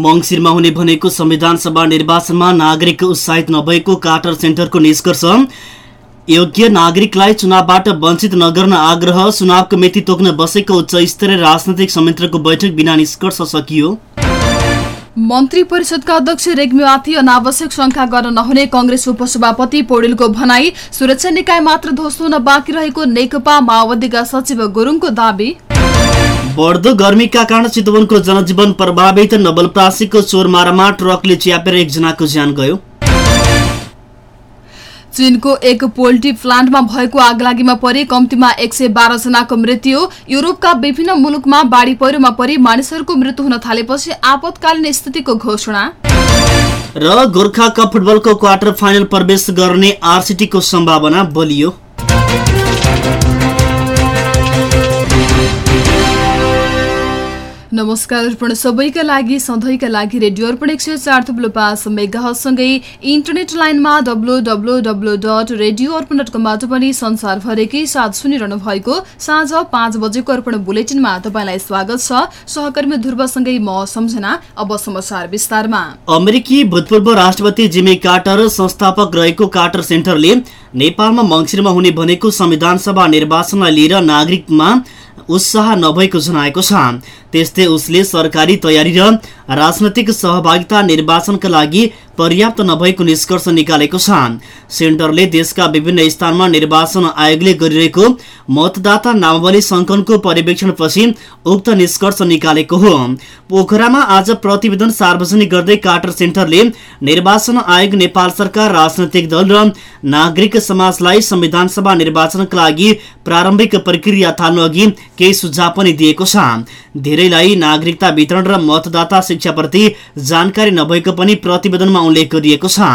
मङ्सिरमा हुने भनेको संविधान सभा निर्वाचनमा नागरिक उत्साहित नभएको कार्टर सेन्टरको निष्कर्ष। योग्य नागरिकलाई चुनावबाट वञ्चित नगर्न आग्रह चुनावको मिति तोक्न बसेको उच्च स्तरीय राजनैतिक संयन्त्रको बैठक बिना निष्कर्ष सकियो। मन्त्री परिषदका अध्यक्ष रेग्मीमाथि अनावश्यक शङ्का गर्न नहुने कंग्रेस उपसभापति पौडेलको भनाई सुरक्षा निकाय मात्र ध्वस्त हुन बाँकी रहेको नेकपा माओवादीका सचिव गुरुङको दावी। बढ्दो गर्मीका कारण चितवनको जनजीवन प्रभावित नवलप्रासीको चोरमारामा ट्रकले च्यापेर एकजनाको ज्यान गयो। चीनको एक पोल्ट्री प्लान्टमा भएको आगलागीमा परि कम्तीमा एक सय बाह्रजनाको मृत्यु। युरोपका विभिन्न मुलुकमा बाढी पहिरोमा परि मानिसहरूको मृत्यु हुन थालेपछि आपतकालीन स्थितिको घोषणा। र गोर्खा कप फुटबलको क्वार्टर फाइनल प्रवेश गर्ने आरसिटीको सम्भावना बलियो। नमस्कार अर्पण सबैका लागि सधैँका लागि रेडियो अर्पण एक सय चार थुप्लो पाँच मेगासँगै इन्टरनेट लाइनमा W W W dot radio Arpan dot कमबाट पनि संसारभरिकै साथ सुनिरहनु भएको साँझ पाँच बजेको अर्पण बुलेटिनमा तपाईँलाई स्वागत छ। सहकर्मी ध्रुवसँगै म सम्झना अब समाचार विस्तारमा। अमेरिकी भूतपूर्व राष्ट्रपति जिमी कार्टर संस्थापक रहेको कार्टर सेन्टरले नेपालमा मङ्सिरमा हुने भनेको संविधान सभा निर्वाचनलाई लिएर नागरिकमा उत्साह नभएको जनाएको छ। त्यस्तै उसले सरकारी तयारी र राजनैतिक सहभागिता निर्वाचनका लागि पर्याप्त नभएको निष्कर्ष निकालेको छ सेन्टरले देशका विभिन्न स्थानमा निर्वाचन आयोगले गरिरहेको मतदाता नामावली संकलनको पर्यवेक्षणपछि उक्त निष्कर्ष निकालेको हो। पोखरामा आज प्रतिवेदन सार्वजनिक गर्दै कार्टर सेन्टरले निर्वाचन आयोग नेपाल सरकार राजनैतिक दल र नागरिक समाजलाई संविधान सभा निर्वाचनका लागि प्रारम्भिक प्रक्रिया थाल्नु अघि केही सुझाव पनि दिएको छ। धेरैलाई नागरिकता वितरण र मतदाता शिक्षाप्रति जानकारी नभएको पनि प्रतिवेदनमा उल्लेख गरिएको छ।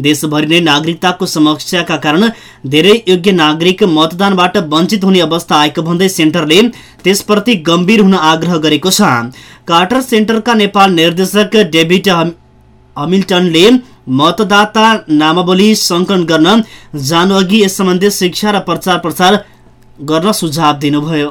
देशभरि नै नागरिकताको समस्याका कारण धेरै योग्य नागरिक मतदानबाट वञ्चित हुने अवस्था आएको भन्दै सेन्टरले त्यसप्रति गम्भीर हुन आग्रह गरेको छ। कार्टर सेन्टरका नेपाल निर्देशक डेभिड हमिल्टनले मतदाता नामावली सङ्कलन गर्न जानु अघि यस सम्बन्धी शिक्षा र प्रचार प्रसार गर्न सुझाव दिनुभयो।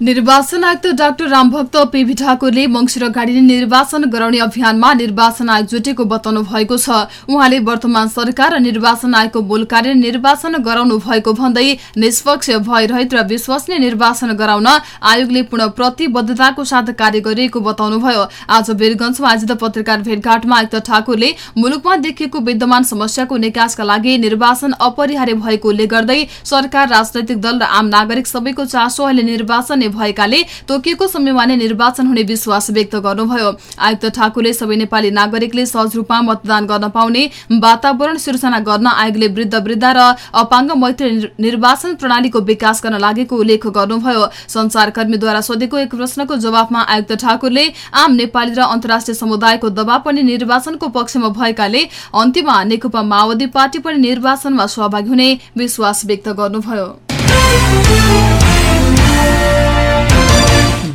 निर्वाचन आयुक्त डाक्टर रामभक्त पीभी ठाकुरले मङ्सिर अगाडि नै निर्वाचन गराउने अभियानमा निर्वाचन आयोग जुटेको बताउनु भएको छ। उहाँले वर्तमान सरकार र निर्वाचन आयोगको मूल कार्य निर्वाचन गराउनु भएको भन्दै निष्पक्ष भयरहित र विश्वसनीय निर्वाचन गराउन आयोगले पूर्ण प्रतिबद्धताको साथ कार्य गरिएको बताउनुभयो। आज वीरगंजमा आयोजित पत्रकार भेटघाटमा आयुक्त ठाकुरले मुलुकमा देखिएको विद्यमान समस्याको निकासका लागि निर्वाचन अपरिहार्य भएको उल्लेख गर्दै सरकार राजनैतिक दल र आम नागरिक सबैको चासो अहिले निर्वाचन भएकाले तोकिएको समयमा नै निर्वाचन हुने विश्वास व्यक्त गर्नुभयो। आयुक्त ठाकुरले सबै नेपाली नागरिकले सहज रूपमा मतदान गर्न पाउने वातावरण सिर्जना गर्न आयोगले वृद्ध वृद्ध र अपाङ्ग मैत्री निर्वाचन प्रणालीको विकास गर्न लागेको उल्लेख गर्नुभयो। संचारकर्मीद्वारा सोधेको एक प्रश्नको जवाफमा आयुक्त ठाकुरले आम नेपाली र अन्तर्राष्ट्रिय समुदायको दबाव पनि निर्वाचनको पक्षमा भएकाले अन्तिममा नेकपा माओवादी पार्टी पनि निर्वाचनमा सहभागी हुने विश्वास व्यक्त गर्नुभयो।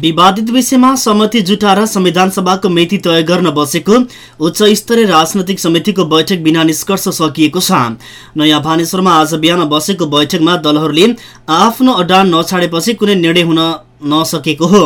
विवादित विषयमा सहमति जुटाएर संविधान सभाको मिति तय गर्न बसेको उच्च स्तरीय राजनैतिक समितिको बैठक बिना निष्कर्ष सकिएको छ। नयाँ भानेश्वरमा आज बिहान बसेको बैठकमा दलहरूले आफ्नो अडान नछाडेपछि कुनै निर्णय हुन नसकेको हो।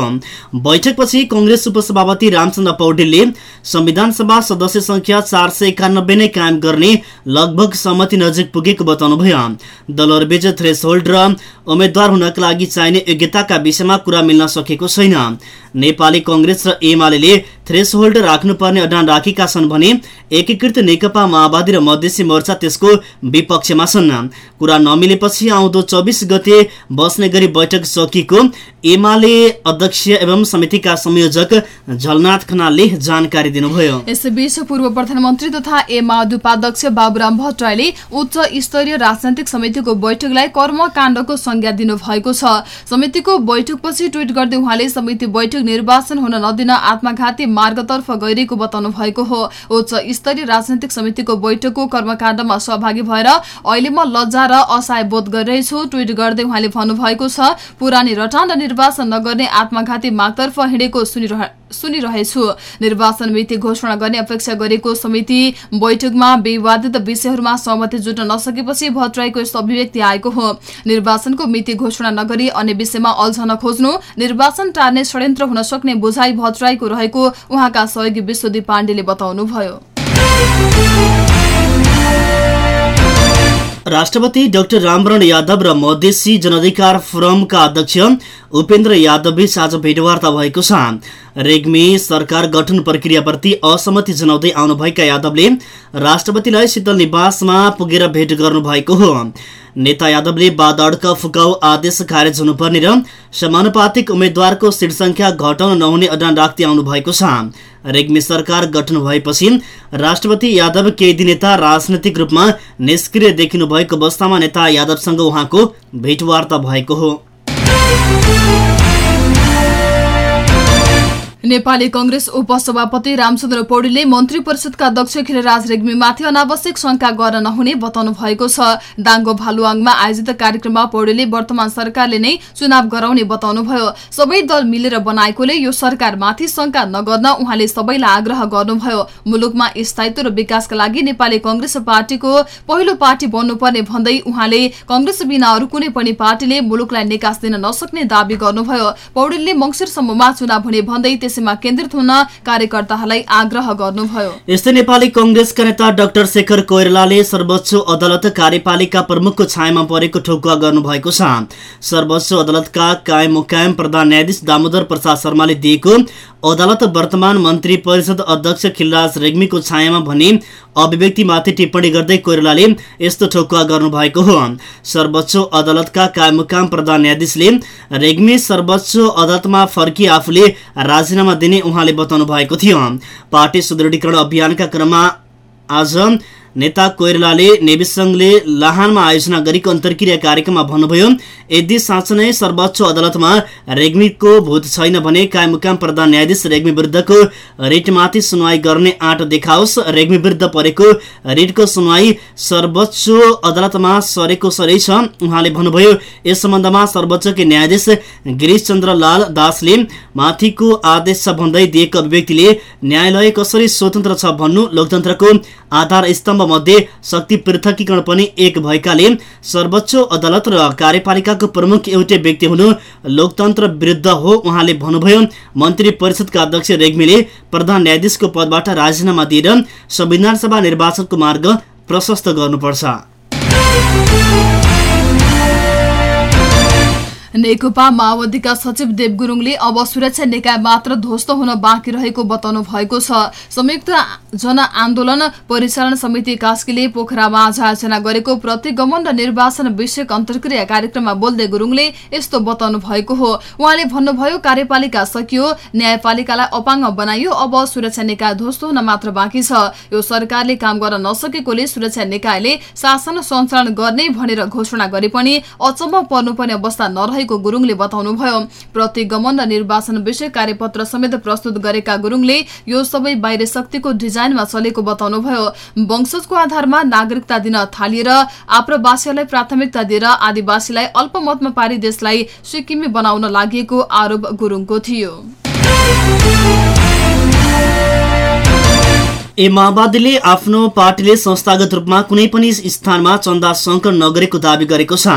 बैठकपछि कंग्रेस उपसभापति रामचन्द्र पौडेलले संविधान सभा सदस्य संख्या चार सय एकानब्बे नै कायम गर्ने लगभग सहमति नजिक पुगेको बताउनुभयो। दलहरूबीच थ्रेस होल्ड र उम्मेद्वार हुनका लागि चाहिने योग्यताका विषयमा कुरा मिल्न सकेको छैन। नेपाली कंग्रेस र एमाले थ्रेस होल्ड राख्नुपर्ने अडान राखेका छन् भने एकीकृत नेकपा माओवादी र मधेसी मोर्चा त्यसको विपक्षमा छन्। कुरा नमिलेपछि आउँदो चौबिस गते बस्ने गरी बैठक सकिएको एमाले अध्यक्ष एवं समितिका संयोजक झलनाथ खनालले जानकारी दिनुभयो। यसैबीच पूर्व प्रधानमन्त्री तथा ए माओवादी उपाध्यक्ष बाबुराम भट्टराईले उच्च स्तरीय राजनैतिक समितिको बैठकलाई कर्मकाण्डको संज्ञा दिनुभएको छ। समितिको बैठकपछि ट्वीट गर्दै उहाँले समिति बैठक निर्वाचन हुन नदिन आत्मघाती मार्गतर्फ गइरहेको बताउनु भएको हो। उच्च स्तरीय राजनैतिक समितिको बैठकको कर्मकाण्डमा सहभागी भएर अहिले म लज्जा र असहाय बोध गरिरहेछु ट्वीट गर्दै उहाँले भन्नुभएको छ पुरानी रटान र निर्वाचन नगर्ने आत्मघाती मागतर्फ हिँडेको सुनिरहेछु। निर्वाचन मिति घोषणा गर्ने अपेक्षा गरेको समिति बैठकमा विवादित विषयहरूमा सहमति जुट्न नसकेपछि भट्टराईको यस्तो अभिव्यक्ति आएको हो। निर्वाचनको मिति घोषणा नगरी अन्य विषयमा अल्झन खोज्नु निर्वाचन टार्ने षड्यन्त्र हुन सक्ने बुझाइ भट्टराईको रहेको उहाँका सहयोगी विश्वदीप पाण्डेले बताउनुभयो। राष्ट्रपति डाक्टर रामवरण यादव र मधेसी जनअधिकार फोरमका अध्यक्ष उपेन्द्र यादवबीच आज भेटवार्ता भएको छ। रेग्मी सरकार गठन प्रक्रियाप्रति असहमति जनाउँदै आउनुभएका यादवले राष्ट्रपतिलाई शीतल निवासमा पुगेर भेट गर्नुभएको हो। नेता यादवले बादडक फुकाउ आदेश खारेज हुनुपर्ने र समानुपातिक उम्मेद्वारको सिट संख्या घटाउन नहुने अडान राख्दै आउनु भएको छ। रेग्मी सरकार गठन भएपछि राष्ट्रपति यादव केही दिन नेता राजनैतिक रूपमा निष्क्रिय देखिनु भएको अवस्थामा नेता यादवसँग उहाँको भेटवार्ता भएको हो। नेपाली कंग्रेस उपसभापति रामचन्द्र पौडेलले मन्त्री परिषदका अध्यक्ष खिलराज रेग्मीमाथि अनावश्यक शंका गर्न नहुने बताउनु भएको छ। दाङ्गो भालुवाङमा आयोजित कार्यक्रममा पौडेलले वर्तमान सरकारले नै चुनाव गराउने बताउनुभयो। सबै दल मिलेर बनाएकोले यो सरकारमाथि शंका नगर्न उहाँले सबैलाई आग्रह गर्नुभयो। मुलुकमा स्थायित्व र विकासका लागि नेपाली कंग्रेस पार्टीको पहिलो पार्टी बन्नुपर्ने भन्दै उहाँले कंग्रेस बिना अरू कुनै पनि पार्टीले मुलुकलाई निकास दिन नसक्ने दावी गर्नुभयो। पौडेलले मंगिरसम्ममा चुनाव हुने भन्दै त्यसैमा केन्द्रित हुन कार्यकर्ताहरूलाई आग्रह गर्नुभयो। यस्तै नेपाली कंग्रेसका नेता डाक्टर शेखर कोइरालाले सर्वोच्च अदालत कार्यपालिका प्रमुखको छायामा परेको ठोकुवा गर्नुभएको छ। सर्वोच्च अदालतका कायम मुकायम प्रधान न्यायाधीश दामोदर प्रसाद शर्माले दिएको अदालत वर्तमान मन्त्री परिषद अध्यक्ष खिलराज रेग्मीको छायामा भने अभिव्यक्तिमाथि टिप्पणी गर्दै कोइरालाले यस्तो ठोकुवा गर्नुभएको हो। सर्वोच्च अदालतका कायमुकाम प्रधान न्यायाधीशले रेग्मी सर्वोच्च अदालतमा फर्की आफूले राजीनामा दिने उहाँले बताउनु भएको थियो। पार्टी सुदृढीकरण अभियानका क्रममा आज नेता कोइरालाले नेवी संघले लाहानमा आयोजना गरेको अन्तर्क्रिया कार्यक्रममा भन्नुभयो यदि साँच्चै नै सर्वोच्च अदालतमा रेग्मीको भूत छैन भने कायमुकाम प्रधान न्यायाधीश रेग्मी विरुद्धको रिटमाथि सुनवाई गर्ने आँट देखाओस्। रेग्मी विरुद्ध परेको रिटको सुनवाई सर्वोच्च अदालतमा सरेको सरै छ। उहाँले भन्नुभयो यस सम्बन्धमा सर्वोच्चकै न्यायाधीश गिरीश चन्द्र लाल दासले माथिको आदेश भन्दै दिएको अभिव्यक्तिले न्यायालय कसरी स्वतन्त्र छ भन्नु लोकतन्त्रको आधार स्तम्भ मध्ये शक्ति पृथकीकरण पनि एक भएकाले सर्वोच्च अदालत र कार्यपालिकाको प्रमुख एउटै व्यक्ति हुनु लोकतन्त्र विरुद्ध हो उहाँले भन्नुभयो मन्त्री परिषदका अध्यक्ष रेग्मीले प्रधान न्यायाधीशको पदबाट राजीनामा दिएर संविधान सभा निर्वाचनको मार्ग प्रशस्त गर्नुपर्छ। नेकपा माओवादीका सचिव देव गुरुङले अब सुरक्षा निकाय मात्र ध्वस्त हुन बाँकी रहेको बताउनु भएको छ। संयुक्त जनआन्दोलन परिचालन समिति कास्कीले पोखरामा आज आयोजना गरेको प्रतिगमन र निर्वाचन विषयक अन्तर्क्रिया कार्यक्रममा बोल्दै गुरुङले यस्तो बताउनु भएको हो। उहाँले भन्नुभयो कार्यपालिका सकियो न्यायपालिकालाई अपाङ्ग बनाइयो अब सुरक्षा निकाय ध्वस्त हुन मात्र बाँकी छ। यो सरकारले काम गर्न नसकेकोले सुरक्षा निकायले शासन सञ्चालन गर्ने भनेर घोषणा गरे पनि अचम्म पर्नुपर्ने अवस्था नरहे रहेको गुरुङले बताउनुभयो प्रतिगमन र निर्वाचन विषय कार्यपत्र समेत प्रस्तुत गरेका गुरुङले यो सबै बाहिर शक्तिको डिजाइनमा चलेको बताउनुभयो वंशजको आधारमा नागरिकता दिन थालिएर आप्रवासीहरूलाई प्राथमिकता दिएर आदिवासीलाई अल्पमतमा पारी देशलाई सिक्किमी बनाउन लागि आरोप गुरुङको थियो। ए माओवादीले आफ्नो पार्टीले संस्थागत रूपमा कुनै पनि स्थानमा चन्दा सङ्कलन नगरेको दावी गरेको छ।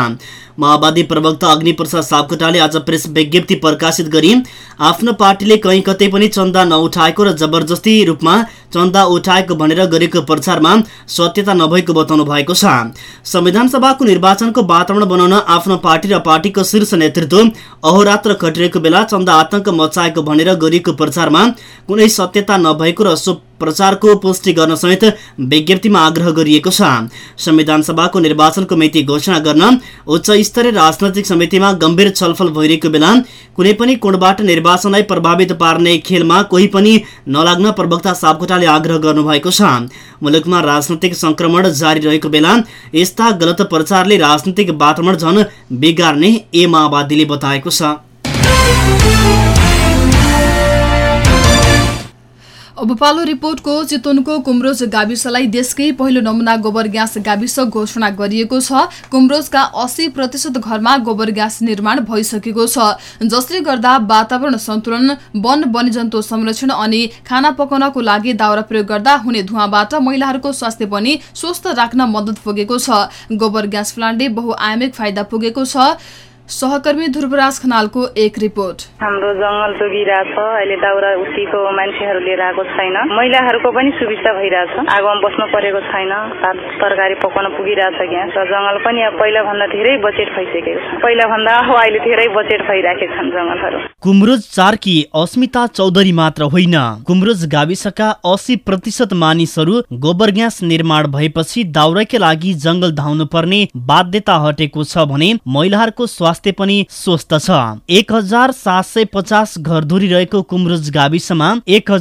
माओवादी प्रवक्ता अग्निप्रसाद सापकोटाले आज प्रेस विज्ञप्ति प्रकाशित गरी आफ्नो पार्टीले कहीँ कतै पनि चन्दा नउठाएको र जबरजस्ती रूपमा चन्दा उठाएको भनेर गरेको प्रचारमा सत्यता नभएको बताउनु भएको छ। संविधान सभाको निर्वाचनको वातावरण बनाउन आफ्नो पार्टी र पार्टीको शीर्ष नेतृत्व अहोरात्र खटिरहेको बेला चन्दा आतंक मचाएको भनेर गरिएको प्रचारमा कुनै सत्यता नभएको र सो प्रचारको पुष्टि गर्न समेत विज्ञप्तिमा आग्रह गरिएको छ। संविधान सभाको निर्वाचनको मिति घोषणा गर्न उच्च स्तरीय राजनैतिक समितिमा गम्भीर छलफल भइरहेको बेला कुनै पनि कोणबाट निर्वाचनलाई प्रभावित पार्ने खेलमा कोही पनि नलाग्न प्रवक्ता सापकोटाले आग्रह गर्नुभएको छ। मुलुकमा राजनैतिक संक्रमण जारी रहेको बेला यस्ता गलत प्रचारले राजनैतिक वातावरण झन बिगार्ने ए माओवादीले बताएको छ। अब पालो रिपोर्टको चितवनको कुम्रोज गाविसलाई देशकै पहिलो नमुना गोबर ग्यास गाविस घोषणा गरिएको छ। कुम्रोजका अस्सी प्रतिशत घरमा गोबर ग्यास निर्माण भइसकेको छ। जसले गर्दा वातावरण सन्तुलन वन वन्यजन्तु संरक्षण अनि खाना पकाउनको लागि दाउरा प्रयोग गर्दा हुने धुवाबाट महिलाहरूको स्वास्थ्य पनि स्वस्थ राख्न मद्दत पुगेको छ। गोबर ग्यास प्लान्टले बहुआयामिक फाइदा पुगेको छ। सहकर्मी ध्रुवराज खनालको एक रिपोर्ट। हाम्रो जङ्गल जोगिरहेछ अहिले दाउरा उठीको मान्छेहरू लिएर आएको छैन। महिलाहरूको पनि सुविस्ता भइरहेछ। आगोमा बस्नु परेको छैन। भात तरकारी पकाउन पुगिरहेछ ग्यास र जङ्गल पनि अब पहिला भन्दा धेरै बजेट भइसकेको छ। पहिला भन्दा अहिले धेरै बजेट भइराखेका छन् जङ्गलहरू। कुमरोज चारकी अस्मिता चौधरी मात्र होइन। कुमरोज गाविसका अस्सी प्रतिशत मानिसहरू गोबर ग्यास निर्माण भएपछि दाउराकै लागि जङ्गल धाउनु पर्ने बाध्यता हटेको छ भने महिलाहरूको स्वास्थ्य पनि स्वस्थ छ। एक हजार सात सय पचास घरधुरी रहेको कुमरुज गाविसमा एक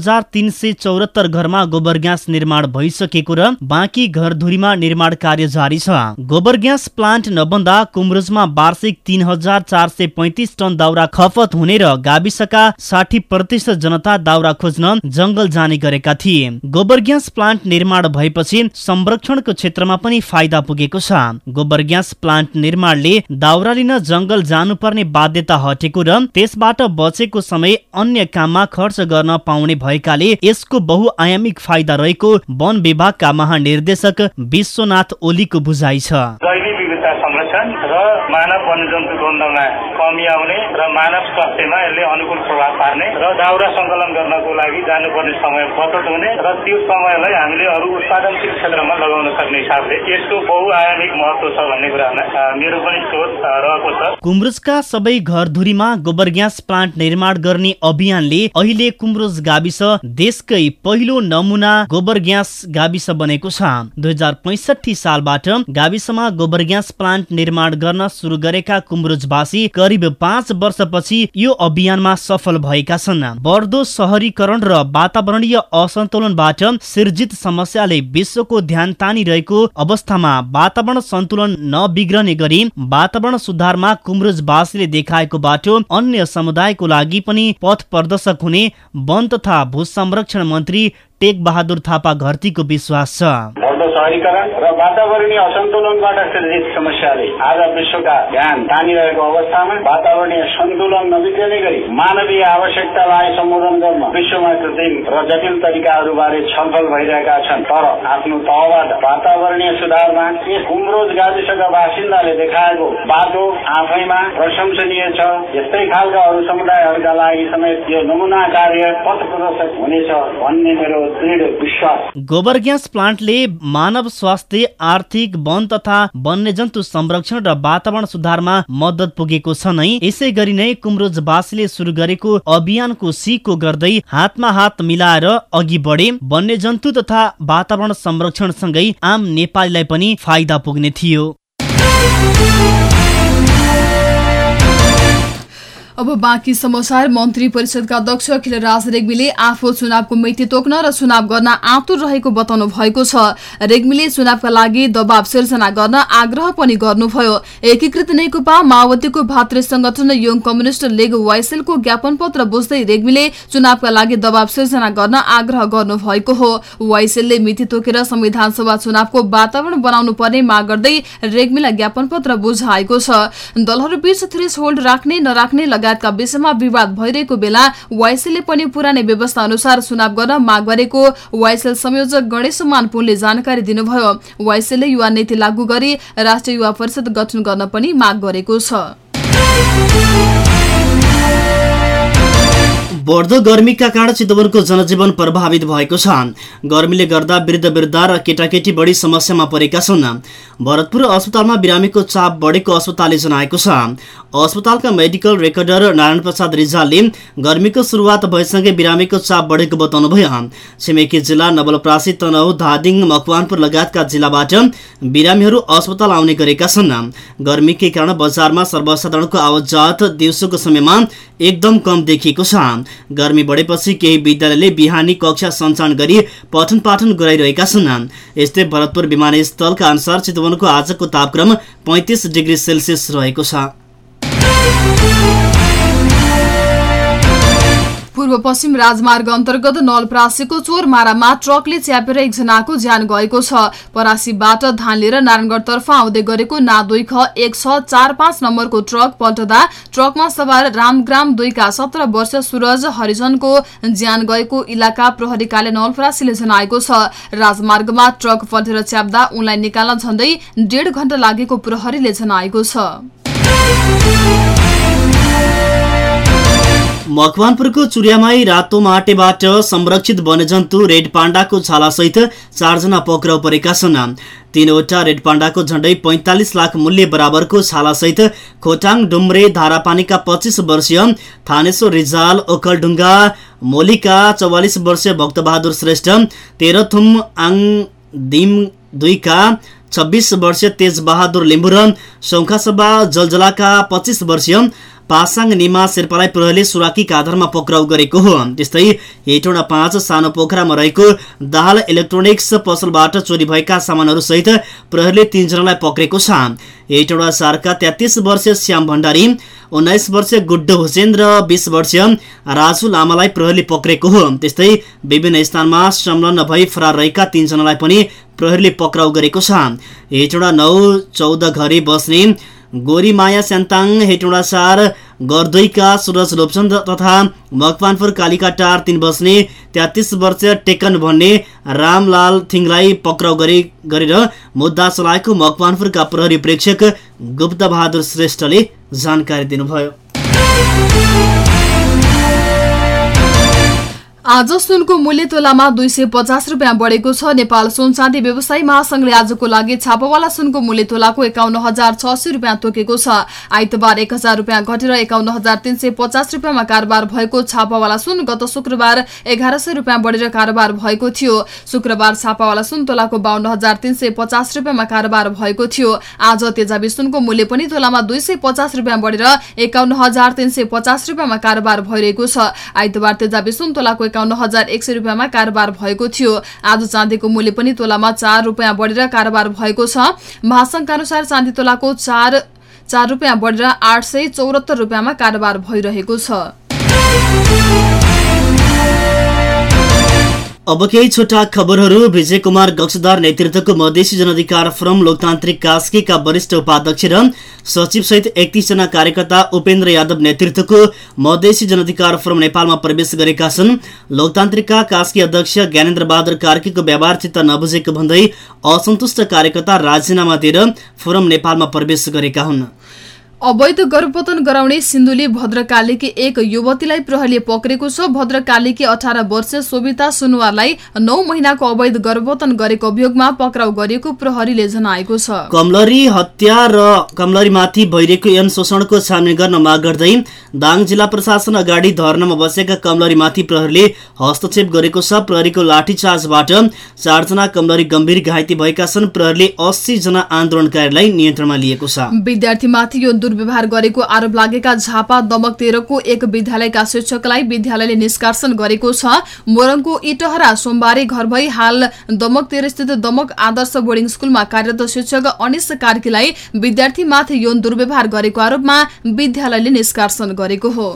घरमा गोबर ग्यास निर्माण भइसकेको र बाँकी घरधुरीमा निर्माण कार्य जारी छ। गोबर ग्यास प्लान्ट नबन्दा कुमरुजमा वार्षिक तीन हजार चार सय पैतिस टन दाउरा खपत हुने र गाविसका साठी प्रतिशत जनता दाउरा खोज्न जंगल जाने गरेका थिए। गोबर ग्यास प्लान्ट निर्माण भएपछि संरक्षणको क्षेत्रमा पनि फाइदा पुगेको छ। गोबर ग्यास प्लान्ट निर्माणले दाउरा लिन जंगल जानुपर्ने बाध्यता हटेको र त्यसबाट बचेको समय अन्य काममा खर्च गर्न पाउने भएकाले यसको बहुआयामिक फाइदा रहेको वन विभागका महानिर्देशक विश्वनाथ ओलीको बुझाइ छ। मानव वन्यजन्तु द्वन्द्वमा कमी आउने र मानव स्वास्थ्यमा यसले अनुकूल प्रभाव पार्ने र दाउरा सङ्कलन गर्नको लागि जानुपर्ने समय बचत हुने र त्यो समयलाई हामीले अरू उत्पादनशील क्षेत्रमा लगाउन सक्ने हिसाबले यसको बहुआयामिक महत्व छ भन्ने कुरामा मेरो पनि सोच रहेको छ। कुम्रुजका सबै घरधुरीमा गोबर ग्यास प्लान्ट निर्माण गर्ने अभियानले अहिले कुम्रुज गाविस देशकै पहिलो नमुना गोबर ग्यास गाविस बनेको छ। दुई सालबाट गाविसमा गोबर ग्यास प्लान्ट निर्माण गर्न सुरु गरेका कुम्रुजवासी करिब पाँच वर्षपछि यो अभियानमा सफल भएका छन्। बढ्दो सहरीकरण र वातावरणीय असन्तुलनबाट सिर्जित समस्याले विश्वको ध्यान तानिरहेको अवस्थामा वातावरण सन्तुलन नबिग्रने गरी वातावरण सुधारमा कुम्रुजवासीले देखाएको बाटो अन्य समुदायको लागि पनि पथ प्रदर्शक हुने वन तथा भू संरक्षण मन्त्री टेक बहादुर थापा घरतीको विश्वास छ। र वातावरणीय असन्तुलनबाट सृजित समस्याले आज विश्वका ध्यान तानिरहेको अवस्थामा वातावरणीय सन्तुलन नबिग्रने गरी मानवीय आवश्यकतालाई सम्बोधन गर्न विश्वमा कृत्रिम र जटिल तरिकाहरूबारे छलफल भइरहेका छन्। तर आफ्नो तहबाट वातावरणीय सुधारमा यस कुम्रोज गाविसका बासिन्दाले देखाएको बाटो आफैमा प्रशंसनीय छ। यस्तै खालका अरू समुदायहरूका लागि समेत यो नमुना कार्य पथ प्रदर्शक हुनेछ भन्ने मेरो दृढ विश्वास। गोबर ग्यास प्लान्टले मानव स्वास्थ्य आर्थिक वन तथा वन्यजन्तु संरक्षण र वातावरण सुधारमा मद्दत पुगेको छ नै। यसै गरी नै कुम्रोजवासीले सुरु गरेको अभियानको सिको गर्दै हातमा हात मिलाएर अघि बढे। वन्यजन्तु तथा वातावरण संरक्षणसँगै आम नेपालीलाई पनि फाइदा पुग्ने थियो। अब बाँकी समाचार मन्त्री परिषदका अध्यक्ष खिलराज रेग्मीले आफू चुनावको मिति तोक्न र चुनाव गर्न आतुर रहेको बताउनु भएको छ। रेग्मीले चुनावका लागि दबाव सिर्जना गर्न आग्रह पनि गर्नुभयो। एकीकृत नेकपा माओवादीको भातृ संगठन योङ कम्युनिष्ट लिग वाइसेलको ज्ञापन पत्र बुझ्दै रेग्मीले चुनावका लागि दबाव सिर्जना गर्न आग्रह गर्नुभएको हो। वाइसेलले मिति तोकेर संविधान सभा चुनावको वातावरण बनाउनु पर्ने माग गर्दै रेग्मीलाई ज्ञापन पत्र बुझाएको छ। दलहरूबीच थ्रेस होल्ड राख्ने नराख्ने लगायत लगायतका विषयमा विवाद भइरहेको बेला वाइसेलले पनि पुरानै व्यवस्था अनुसार चुनाव गर्न माग गरेको वाइसेल संयोजक गणेश पुनले जानकारी दिनुभयो। वाइसेलले युवा नीति लागू गरी राष्ट्रिय युवा परिषद गठन गर्न पनि माग गरेको छ। बढ्दो गर्मीका कारण चितवनको जनजीवन प्रभावित भएको छ। गर्मीले गर्दा वृद्ध वृद्ध र केटाकेटी बढी समस्यामा परेका छन्। भरतपुर अस्पतालमा बिरामीको चाप बढेको अस्पतालले जनाएको छ। अस्पतालका मेडिकल रेकर्डर नारायण प्रसाद रिजालले गर्मीको सुरुवात भएसँगै बिरामीको चाप बढेको बताउनुभयो। छिमेकी जिल्ला नवलप्रासी तनहु धादिङ मकवानपुर लगायतका जिल्लाबाट बिरामीहरू अस्पताल आउने गरेका छन्। गर्मीकै कारण बजारमा सर्वसाधारणको आवजात दिउँसोको समयमा एकदम कम देखिएको छ। गर्मी बढेपछि केही विद्यालयले बिहानी कक्षा सञ्चालन गरी पठन पाठन गराइरहेका छन्। यस्तै भरतपुर विमानस्थलका अनुसार चितवनको आजको तापक्रम पैँतिस डिग्री सेल्सियस रहेको छ। पूर्व पश्चिम राजमार्ग अन्तर्गत नलप्रासीको चोरमारामा ट्रकले च्यापेर एकजनाको ज्यान गएको छ। परासीबाट धान लिएर नारायणगढतर्फ आउँदै गरेको ना दुई ख एक छ चार पाँच नम्बरको ट्रक पल्टदा ट्रकमा सवार रामग्राम दुईका सत्र वर्ष सूरज हरिजनको ज्यान गएको इलाका प्रहरी नलप्रासीले जनाएको छ। राजमार्गमा ट्रक पल्टेर च्याप्दा उनलाई निकाल्न झण्डै डेढ घण्टा लागेको प्रहरीले जनाएको छ। मकवानपुरको चुरियामाई रातो माटेबाट संरक्षित वन्यजन्तु रेड पाण्डाको छालासहित चारजना पक्राउ परेका छन्। तीनवटा रेड पाण्डाको झण्डै पैंतालिस लाख मूल्य बराबरको छालासहित खोटाङ डुम्रे धारापानीका पच्चिस वर्षीय थानेश्वर रिजाल ओखलढुङ्गा मोलिका चौवालिस वर्षीय भक्तबहादुर श्रेष्ठ तेह्रथुम आङ दिम दुईका छब्बिस वर्षीय तेजबहादुर लिम्बु र सौखासभा जलजलाका पच्चिस वर्षीय पासाङ निमा शेर्पालाई प्रहरीले सुराकीका आधारमा पक्राउ गरेको हो त्यस्तै हेटौँडा पाँच सानो पोखरामा रहेको दाहाल इलेक्ट्रोनिक्स पसलबाट चोरी भएका सामानहरू सहित प्रहरीले तीनजनालाई पक्रेको छ हेटौँडा चारका तेत्तिस वर्षीय श्याम भण्डारी उन्नाइस वर्षीय गुड्डो हुसेन र बिस वर्षीय राजु लामालाई प्रहरीले पक्रेको हो त्यस्तै विभिन्न स्थानमा संलग्न भई फरार रहेका तीनजनालाई पनि प्रहरीले पक्राउ गरेको छ हेटौँडा नौ चौध घरी बस्ने गोरीमाया हेटौँडा सार गर्दैका सुरज लोपचन्द तथा मकवानपुर कालिका टार तीन बस्ने तेत्तिस वर्षीय टेकन भन्ने रामलाल थिङलाई पक्राउ गरेर मुद्दा चलाएको मकवानपुरका प्रहरी प्रेक्षक गुप्त बहादुर श्रेष्ठले जानकारी दिनुभयो। आज सुनको मूल्य तोलामा दुई सय पचास रुपियाँ बढेको छ। नेपाल सुन चाँदी व्यवसायी महासंघले आजको लागि छापावाला सुनको मूल्य तोलाको एकाउन्न हजार छ सय रुपियाँ तोकेको छ। आइतबार एक हजार रुपियाँ घटेर एकाउन्न हजार तीन सय पचास रुपियाँमा कारोबार भएको छापावाला सुन गत शुक्रबार एघार सय रुपियाँ बढेर कारोबार भएको थियो। शुक्रबार छापावाला सुन तोलाको बाहन्न हजार तीन सय पचास रुपियाँमा कारोबार भएको थियो। आज तेजाबी सुनको मूल्य पनि तोलामा दुई सय पचास रुपियाँ बढेर एकाउन्न हजार तीन सय पचास रुपियाँमा कारोबार भइरहेको छ। आइतबार तेजाबी सुन तोलाको एकाउन्न हजार एक सय रुपियाँमा कारोबार भएको थियो। आज चाँदीको मूल्य पनि तोलामा चार रुपियाँ बढेर कारोबार भएको छ। महासंघका अनुसार चाँदी तोलाको चार चार रुपियाँ बढेर आठ सय चौरात्तर रुपियाँमा कारोबार भइरहेको छ। अब केही छोटा खबरहरू विजय कुमार गक्षदार नेतृत्वको मधेसी जनअधिकार फोरम लोकतान्त्रिक कास्कीका वरिष्ठ उपाध्यक्ष र सचिव सहित एकतिसजना कार्यकर्ता उपेन्द्र यादव नेतृत्वको मधेसी जनअधिकार फोरम नेपालमा प्रवेश गरेका छन्। लोकतान्त्रिकका कास्की अध्यक्ष ज्ञानेन्द्र बहादुर कार्कीको व्यवहारचित नबुझेको भन्दै असन्तुष्ट कार्यकर्ता राजीनामा दिएर फोरम नेपालमा प्रवेश गरेका हुन्। अवैध गर्भपतन गराउने सिन्धुली भद्रकालीकी एक युवतीलाई प्रहरीले पक्रेको छ। भद्रकालीकी अठार वर्षीय सोभिता सुनवारलाई नौ महिनाको अवैध गर्भपतन गरेको अभियोगमा पक्राउ गरिएको प्रहरीले जनाएको छ। कमलरी हत्या र कमलरीमाथि भइरहेको यौन शोषणको छानबिन गर्न माग गर्दै दाङ जिल्ला प्रशासन अगाडि धर्नामा बसेका कमलरीमाथि प्रहरीले हस्तक्षेप गरेको छ। प्रहरीको लाठीचार्जबाट चारजना कमलरी गम्भीर घाइते भएका छन्। प्रहरीले अस्सी जना आन्दोलनकारीलाई नियन्त्रणमा लिएको छ। विद्यार्थीमाथि यो दुर्व्यवहार गरेको आरोप लागेका झापा दमक तेह्रको एक विद्यालयका शिक्षकलाई विद्यालयले निष्कासन गरेको छ। मोरङको इटहरा सोमबारे घर भई हाल दमक तेह्र स्थित दमक आदर्श बोर्डिङ स्कुलमा कार्यरत शिक्षक अनिश कार्कीलाई विद्यार्थीमाथि यौन दुर्व्यवहार गरेको आरोपमा विद्यालयले निष्कासन गरेको हो।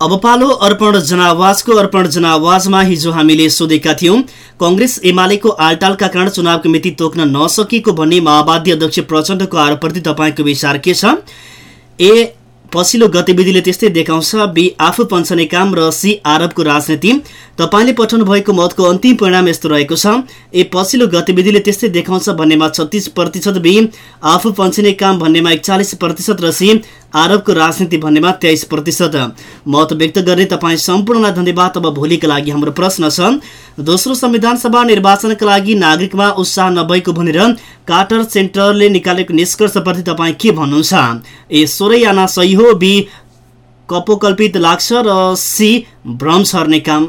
अब पालो अर्पण जनावाजको अर्पण जनावाजमा हिजो हामीले सोधेका थियौं कंग्रेस एमालेको आलटालका कारण चुनावको मिति तोक्न नसकेको भन्ने माओवादी अध्यक्ष प्रचण्डको आरोपप्रति तपाईँको विचार के छ? ए पछिल्लो गतिविधिले त्यस्तै देखाउँछ। बी आफू पन्छने काम र सी आरोपको राजनीति। तपाईँले पठाउनु भएको मतको अन्तिम परिणाम यस्तो रहेको छ। ए पछिल्लो गतिविधिले त्यस्तै देखाउँछ भन्नेमा छत्तिस प्रतिशत बी आफू पन्छने काम भन्नेमा एकचालिस प्रतिशत र सी आरोपको राजनीति भन्नेमा तेइस प्रतिशत। मत व्यक्त गर्ने तपाईँ सम्पूर्णलाई धन्यवाद। अब भोलिका लागि हाम्रो प्रश्न छ दोस्रो संविधान सभा निर्वाचनका लागि नागरिकमा उत्साह नभएको भनेर कार्टर सेन्टरले निकालेको निष्कर्षप्रति तपाईँ के भन्नुहुन्छ? ए सोह्रै आना सही हो बी कपोकल्पित लाग्छ र सी भ्रम सर्ने काम।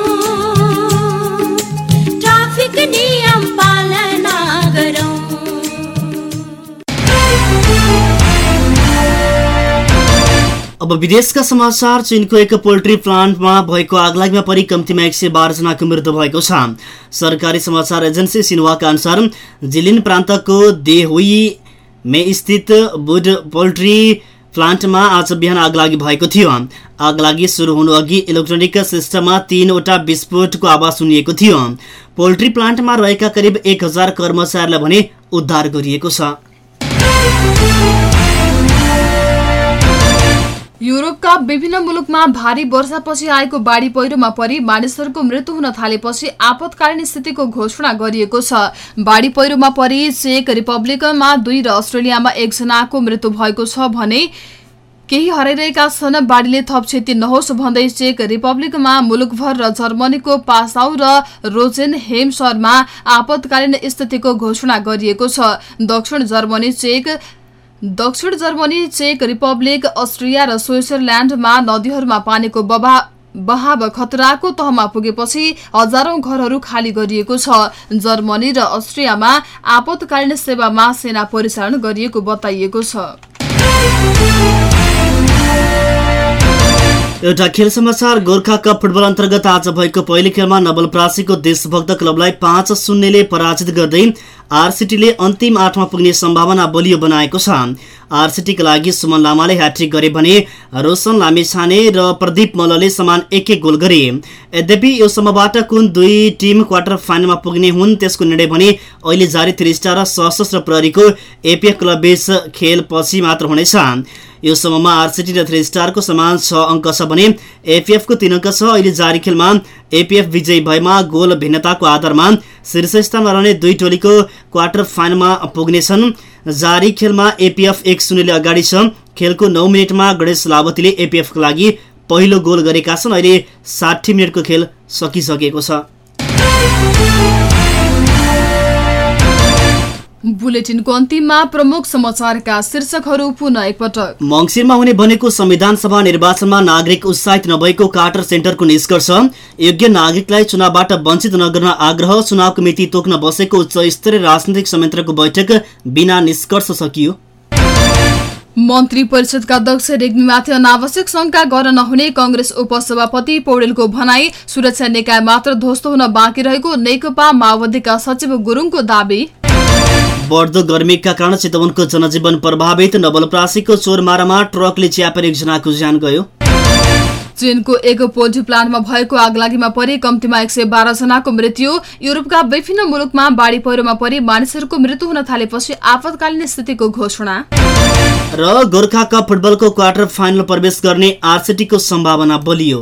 अब विदेशका समाचार चीनको एक पोल्ट्री प्लान्टमा भएको आगलागीमा परि कम्तीमा एक सय बाह्रजनाको मृत्यु भएको छ। सरकारी समाचार एजेन्सी सिन्वाका अनुसार जिलिन प्रान्तको देहुईमे स्थित बुड पोल्ट्री प्लान्टमा आज बिहान आगलागी भएको थियो। आगलागी सुरु हुनु अघि इलेक्ट्रोनिक सिस्टममा तीनवटा विस्फोटको आवाज सुनिएको थियो। पोल्ट्री प्लान्टमा रहेका करिब एक हजार कर्मचारीलाई भने उद्धार गरिएको छ। युरोपका विभिन्न मुलुकमा भारी वर्षापछि आएको बाढ़ी पहिरोमा परि मानिसहरूको मृत्यु हुन थालेपछि आपतकालीन स्थितिको घोषणा गरिएको छ। बाढ़ी पहिरोमा परि चेक रिपब्लिकमा दुई र अस्ट्रेलियामा एकजनाको मृत्यु भएको छ भने केही हराइरहेका छन्। बाढ़ीले थप क्षति नहोस् भन्दै चेक रिपब्लिकमा मुलुकभर र जर्मनीको पासाउ र रोजेन हेम शहरमा आपतकालीन स्थितिको घोषणा गरिएको छ। दक्षिण जर्मनी चेक दक्षिण जर्मनी चेक रिपब्लिक अस्ट्रिया र स्विजरल्याण्डमा नदीहरूमा पानीको बबा बहाव खतराको तहमा पुगेपछि हजारौं घरहरू खाली गरिएको छ। जर्मनी र अस्ट्रियामा आपतकालीन सेवामा सेना परिचालन गरिएको बताइएको छ। एउटा खेल समाचार गोर्खा कप फुटबल अन्तर्गत आज भएको पहिलो खेलमा नवलप्रासीको देशभक्त क्लबलाई पाँच शून्यले पराजित गर्दै आरसिटीले अन्तिम आठमा पुग्ने सम्भावना बलियो बनाएको छ। आरसिटीका लागि सुमन लामाले ह्याट्रिक गरे भने रोशन लामिछाने र प्रदीप मल्लले समान एक एक गोल गरे। यद्यपि यो समूहबाट कुन दुई टिम क्वार्टर फाइनलमा पुग्ने हुन् त्यसको निर्णय भने अहिले जारी थ्री स्टार र सशस्त्र प्रहरीको एपिएफ क्लब बीच खेल पछि मात्र हुनेछ। यो समूहमा आरसिटी र थ्री स्टारको समान छ अङ्क छ भने एपिएफको तीन अङ्क छ। अहिले जारी खेलमा एपिएफ विजयी भएमा गोल भिन्नताको आधारमा शीर्ष स्थानमा रहने दुई टोलीको क्वार्टर फाइनलमा पुग्नेछन्। जारी खेलमा एपिएफ एक शून्यले अगाडि छ। खेलको नौ मिनटमा गणेश लावतीले एपिएफको लागि पहिलो गोल गरेका छन्। अहिले साठी मिनटको खेल सकिसकेको छ। बुलेटिनको अन्तिममा प्रमुख समाचारका शीर्षकहरू पुनः एकपटक। मङ्सिरमा हुने भनेको संविधान सभा निर्वाचनमा नागरिक उत्साहित नभएको कार्टर सेन्टरको निष्कर्ष योग्य नागरिकलाई चुनावबाट वञ्चित नगर्न आग्रह चुनावको मिति तोक्न बसेको उच्च स्तरीय राजनैतिक संयन्त्रको बैठक बिना निष्कर्ष सकियो। मन्त्री परिषदका अध्यक्ष रेग्मीमाथि अनावश्यक शंका गर्न नहुने कंग्रेस उपसभापति पौडेलको भनाई सुरक्षा निकाय मात्र ध्वस्त हुन बाँकी रहेको नेकपा माओवादीका सचिव गुरुङको दावी। बढ्दो गर्मीका कारण चितवनको जनजीवन प्रभावित। नवलप्रासीको चोरमारामा ट्रकले च्यापेर एकजनाको ज्यान गयो। चीनको एक पोल्ट्री प्लान्टमा भएको आगलागीमा परि कम्तीमा एक सय बाह्र जनाको मृत्यु। युरोपका विभिन्न मुलुकमा बाढ़ी पहिरोमा परि मानिसहरूको मृत्यु हुन थालेपछि आपतकालीन स्थितिको घोषणा। र गोर्खा कप फुटबलको क्वार्टर फाइनल प्रवेश गर्ने आरसिटीको सम्भावना बलियो।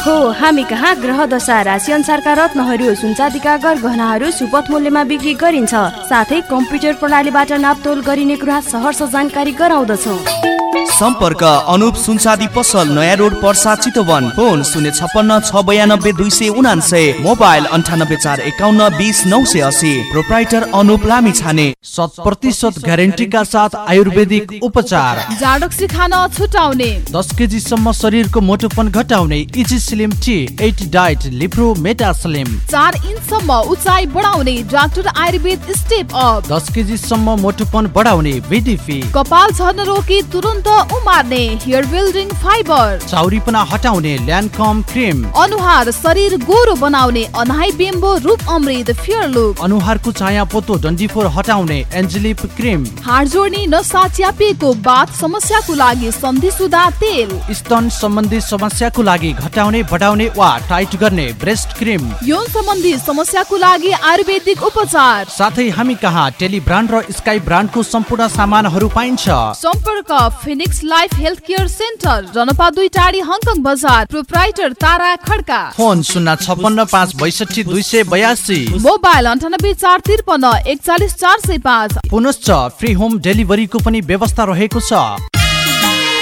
हो हामी कहाँ ग्रह दशा राशि अनुसारका रत्नहरू सुनचाँदीका गरगहनाहरू सुपथ मूल्यमा बिक्री गरिन्छ। साथै कम्प्युटर प्रणालीबाट नापतोल गरिने कुरा सहर्ष जानकारी गराउँदछौ। सम्पर्क अनुप सुनसादी पसल नयाँ रोड पर्सा चितवन। फोन शून्य छप्पन्न छ बयानब्बे दुई सय उनान्सय मोबाइल अन्ठानब्बे चार एकाउन्न बिस नौ सय असी प्रोप्राइटर अनुप लामी छाने शत प्रतिशत ग्यारेन्टीका साथ आयुर्वेदिक उपचार। जाडक्सी खान छुटाउने। दस केजीसम्म शरीरको मोटोपन घटाउने easy slim tea eight diet Lipro meta slim चार इन्चसम्म उचाइ बढाउने डाक्टर आयुर्वेद स्टेप अप दस केजीसम्म मोटोपन बढाउने कपाल झर्न रोकी तुरन्त उमार्ने हेयर बिल्डिङ फाइबर। चाउरीपना हटाउने ल्यान्डकम क्रिम। अनुहार शरीर गोरो बनाउने अनाइ बेम्बो रूप अमृत फेयर लुक अनुहारको चाया पोतो डन्डीफोर हटाउने एन्जेलिप क्रिम। हाड जोड्ने नसा च्यापिएको बाथ समस्याको लागि सन्धि सुधा तेल। स्तन सम्बन्धी समस्याको लागि घटाउने बढाउने वा टाइट गर्ने ब्रेस्ट क्रिम। यौन सम्बन्धी समस्याको लागि आयुर्वेदिक उपचार। साथै हामी कहाँ टेली ब्रान्ड र स्काई ब्रान्डको सम्पूर्ण सामानहरू पाइन्छ। सम्पर्क Phoenix life health care centre जनपा दुई टाढी हङकङ बजार प्रोप्राइटर तारा खड्का फोन शून्य छप्पन्न पाँच बैसठी दुई सय बयासी मोबाइल अन्ठानब्बे चार त्रिपन्न एकचालिस चार सय पाँच। पुनश्च फ्री होम डेलिभरीको पनि व्यवस्था रहेको छ।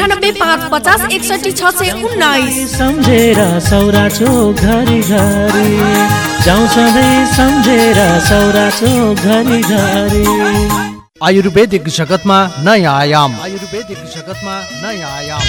अन्ठानब्बे पाँच पचास एकसठी छ सय उन्नाइस। सम्झेर सौरा चोक घरि घरि। जाउँ सधैँ सम्झेर सौरा चोक घरि घरि। आयुर्वेदिक जगतमा नयाँ आयाम आयुर्वेदिक जगतमा नयाँ आयाम